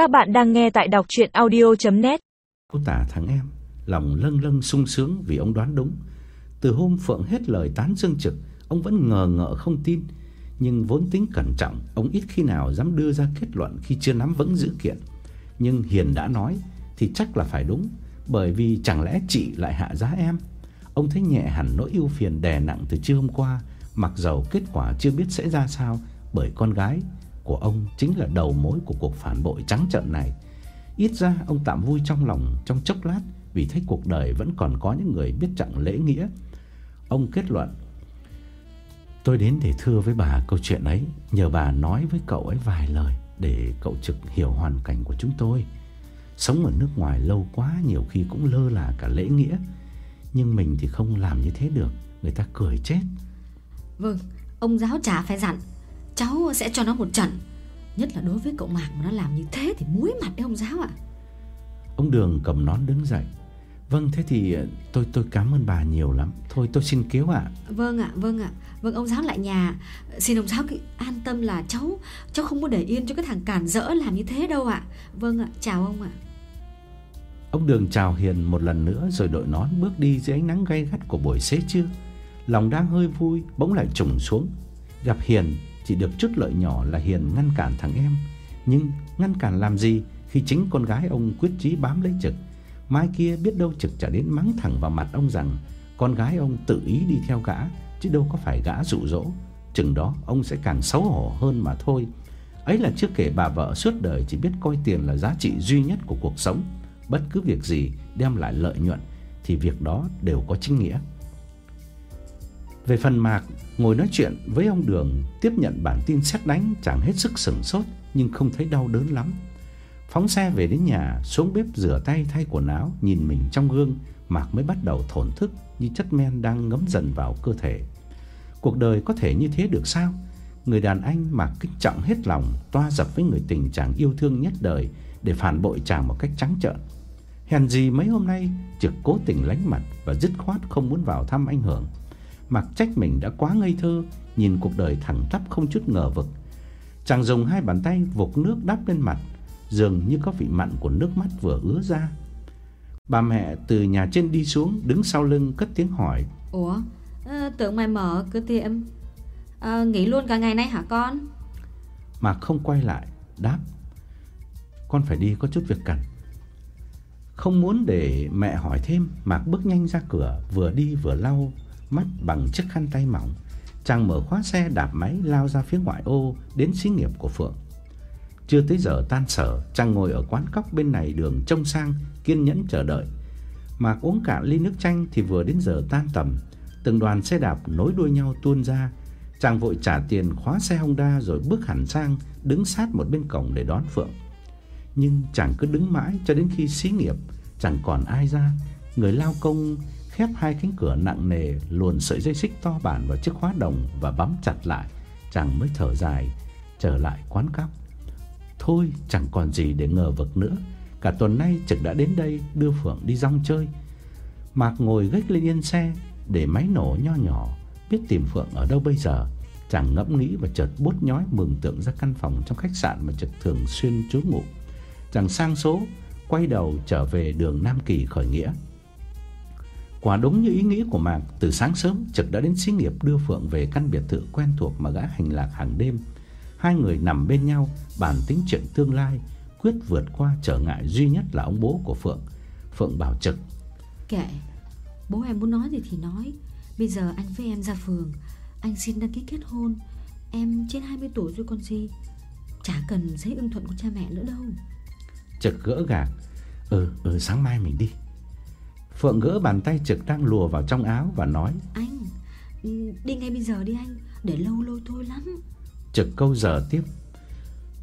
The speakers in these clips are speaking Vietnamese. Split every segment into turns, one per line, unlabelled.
Các bạn đang nghe tại đọc audio net
Cô tả thằng em, lòng lâng lâng sung sướng vì ông đoán đúng. Từ hôm Phượng hết lời tán dương trực, ông vẫn ngờ ngợ không tin, nhưng vốn tính cẩn trọng, ông ít khi nào dám đưa ra kết luận khi chưa nắm vững dữ kiện. Nhưng Hiền đã nói thì chắc là phải đúng, bởi vì chẳng lẽ chị lại hạ giá em. Ông thấy nhẹ hẳn nỗi ưu phiền đè nặng từ trưa hôm qua, mặc dầu kết quả chưa biết sẽ ra sao, bởi con gái của ông chính là đầu mối của cuộc phản bội trắng trợn này. Ít ra ông tạm vui trong lòng trong chốc lát vì thấy cuộc đời vẫn còn có những người biết trọng lễ nghĩa. Ông kết luận: "Tôi đến để thưa với bà câu chuyện ấy, nhờ bà nói với cậu ấy vài lời để cậu trực hiểu hoàn cảnh của chúng tôi. Sống ở nước ngoài lâu quá nhiều khi cũng lơ là cả lễ nghĩa, nhưng mình thì không làm như thế được, người ta cười chết."
Vâng, ông giáo trả phải dặn Cháu sẽ cho nó một trận. Nhất là đối với cậu Mạc mà nó làm như thế Thì muối mặt đấy ông giáo ạ.
Ông Đường cầm nón đứng dậy. Vâng thế thì tôi tôi cảm ơn bà nhiều lắm. Thôi tôi xin cứu ạ.
Vâng ạ vâng ạ. Vâng ông giáo lại nhà. Xin ông giáo an tâm là cháu Cháu không có để yên cho cái thằng cản rỡ làm như thế đâu ạ. Vâng ạ chào ông ạ.
Ông Đường chào Hiền một lần nữa Rồi đội nón bước đi dưới ánh nắng gay gắt của buổi xế trưa. Lòng đang hơi vui Bỗng lại trùng xuống. Gặp Hiền chỉ được chút lợi nhỏ là Hiền ngăn cản thằng em, nhưng ngăn cản làm gì khi chính con gái ông quyết chí bám lấy Trực. Mai kia biết đâu Trực trả đến mắng thẳng vào mặt ông rằng con gái ông tự ý đi theo gã chứ đâu có phải gã dụ dỗ, chừng đó ông sẽ càng xấu hổ hơn mà thôi. Ấy là chưa kể bà vợ suốt đời chỉ biết coi tiền là giá trị duy nhất của cuộc sống, bất cứ việc gì đem lại lợi nhuận thì việc đó đều có chính nghĩa. Về phần Mạc, ngồi nói chuyện với ông Đường, tiếp nhận bản tin xét đánh chẳng hết sức sửng sốt nhưng không thấy đau đớn lắm. Phóng xe về đến nhà, xuống bếp rửa tay thay quần áo, nhìn mình trong gương, Mạc mới bắt đầu thổn thức như chất men đang ngấm dần vào cơ thể. Cuộc đời có thể như thế được sao? Người đàn anh Mạc kính trọng hết lòng, toa dập với người tình chàng yêu thương nhất đời để phản bội chàng một cách trắng trợn. Hèn gì mấy hôm nay Trực cố tình lánh mặt và dứt khoát không muốn vào thăm anh Hưởng. Mặc trách mình đã quá ngây thơ, nhìn cuộc đời thẳng tắp không chút ngờ vực. Chàng dùng hai bàn tay vục nước đắp lên mặt, dường như có vị mặn của nước mắt vừa ứa ra. Bà mẹ từ nhà trên đi xuống, đứng sau lưng cất tiếng hỏi:
"Ủa, à, tưởng mày mở cửa tiệm, à, nghỉ luôn cả ngày nay hả con?"
Mà không quay lại, đáp: "Con phải đi có chút việc cần." Không muốn để mẹ hỏi thêm, Mạc bước nhanh ra cửa, vừa đi vừa lau mắt bằng chiếc khăn tay mỏng, chàng mở khóa xe đạp máy lao ra phía ngoại ô đến xí nghiệp của Phượng. Chưa tới giờ tan sở, chàng ngồi ở quán cóc bên này đường trông sang, kiên nhẫn chờ đợi. Mà uống cạn ly nước chanh thì vừa đến giờ tan tầm, từng đoàn xe đạp nối đuôi nhau tuôn ra. Chàng vội trả tiền khóa xe Honda rồi bước hẳn sang, đứng sát một bên cổng để đón Phượng. Nhưng chàng cứ đứng mãi cho đến khi xí nghiệp chẳng còn ai ra, người lao công khép hai cánh cửa nặng nề, luồn sợi dây xích to bản vào chiếc khóa đồng và bấm chặt lại, chàng mới thở dài trở lại quán cóc. Thôi, chẳng còn gì để ngờ vực nữa, cả tuần nay Trực đã đến đây đưa Phượng đi rong chơi. Mạc ngồi gách lên yên xe để máy nổ nho nhỏ, biết tìm Phượng ở đâu bây giờ. Chàng ngẫm nghĩ và chợt bút nhói mừng tượng ra căn phòng trong khách sạn mà Trực thường xuyên trú ngụ. Chàng sang số, quay đầu trở về đường Nam Kỳ khởi nghĩa. Quả đúng như ý nghĩ của Mạc, từ sáng sớm Trực đã đến xí nghiệp đưa Phượng về căn biệt thự quen thuộc mà gã hành lạc hàng đêm. Hai người nằm bên nhau, bàn tính chuyện tương lai, quyết vượt qua trở ngại duy nhất là ông bố của Phượng. Phượng bảo Trực:
"Kệ, bố em muốn nói gì thì nói, bây giờ anh với em ra phường, anh xin đăng ký kết hôn, em trên 20 tuổi rồi còn gì, chả cần giấy ưng thuận của cha mẹ nữa đâu."
Trực gỡ gạc: "Ừ, ừ sáng mai mình đi." Phượng gỡ bàn tay trực đang lùa vào trong áo và nói
Anh, ừ, đi ngay bây giờ đi anh Để lâu lâu thôi lắm.
Trực câu giờ tiếp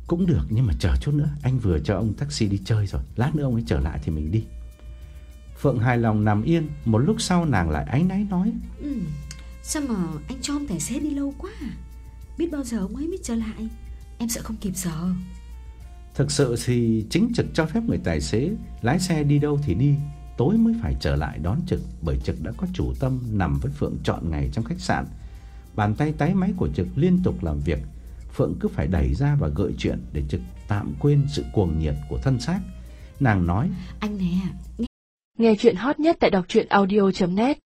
Cũng được nhưng mà chờ chút nữa Anh vừa cho ông taxi đi chơi rồi Lát nữa ông ấy trở lại thì mình đi. Phượng hài lòng nằm yên Một lúc sau nàng lại áy náy nói
ừ, Sao mà anh cho ông tài xế đi lâu quá à? Biết bao giờ ông ấy mới trở lại? Em sợ không kịp giờ.
Thực sự thì chính trực cho phép người tài xế Lái xe đi đâu thì đi tối mới phải trở lại đón Trực bởi Trực đã có chủ tâm nằm với Phượng trọn ngày trong khách sạn. Bàn tay tái máy của Trực liên tục làm việc, Phượng cứ phải đẩy ra và gợi chuyện để Trực tạm quên sự cuồng nhiệt của thân xác. Nàng nói:
"Anh nè."
Nghe chuyện hot nhất tại đọc audio net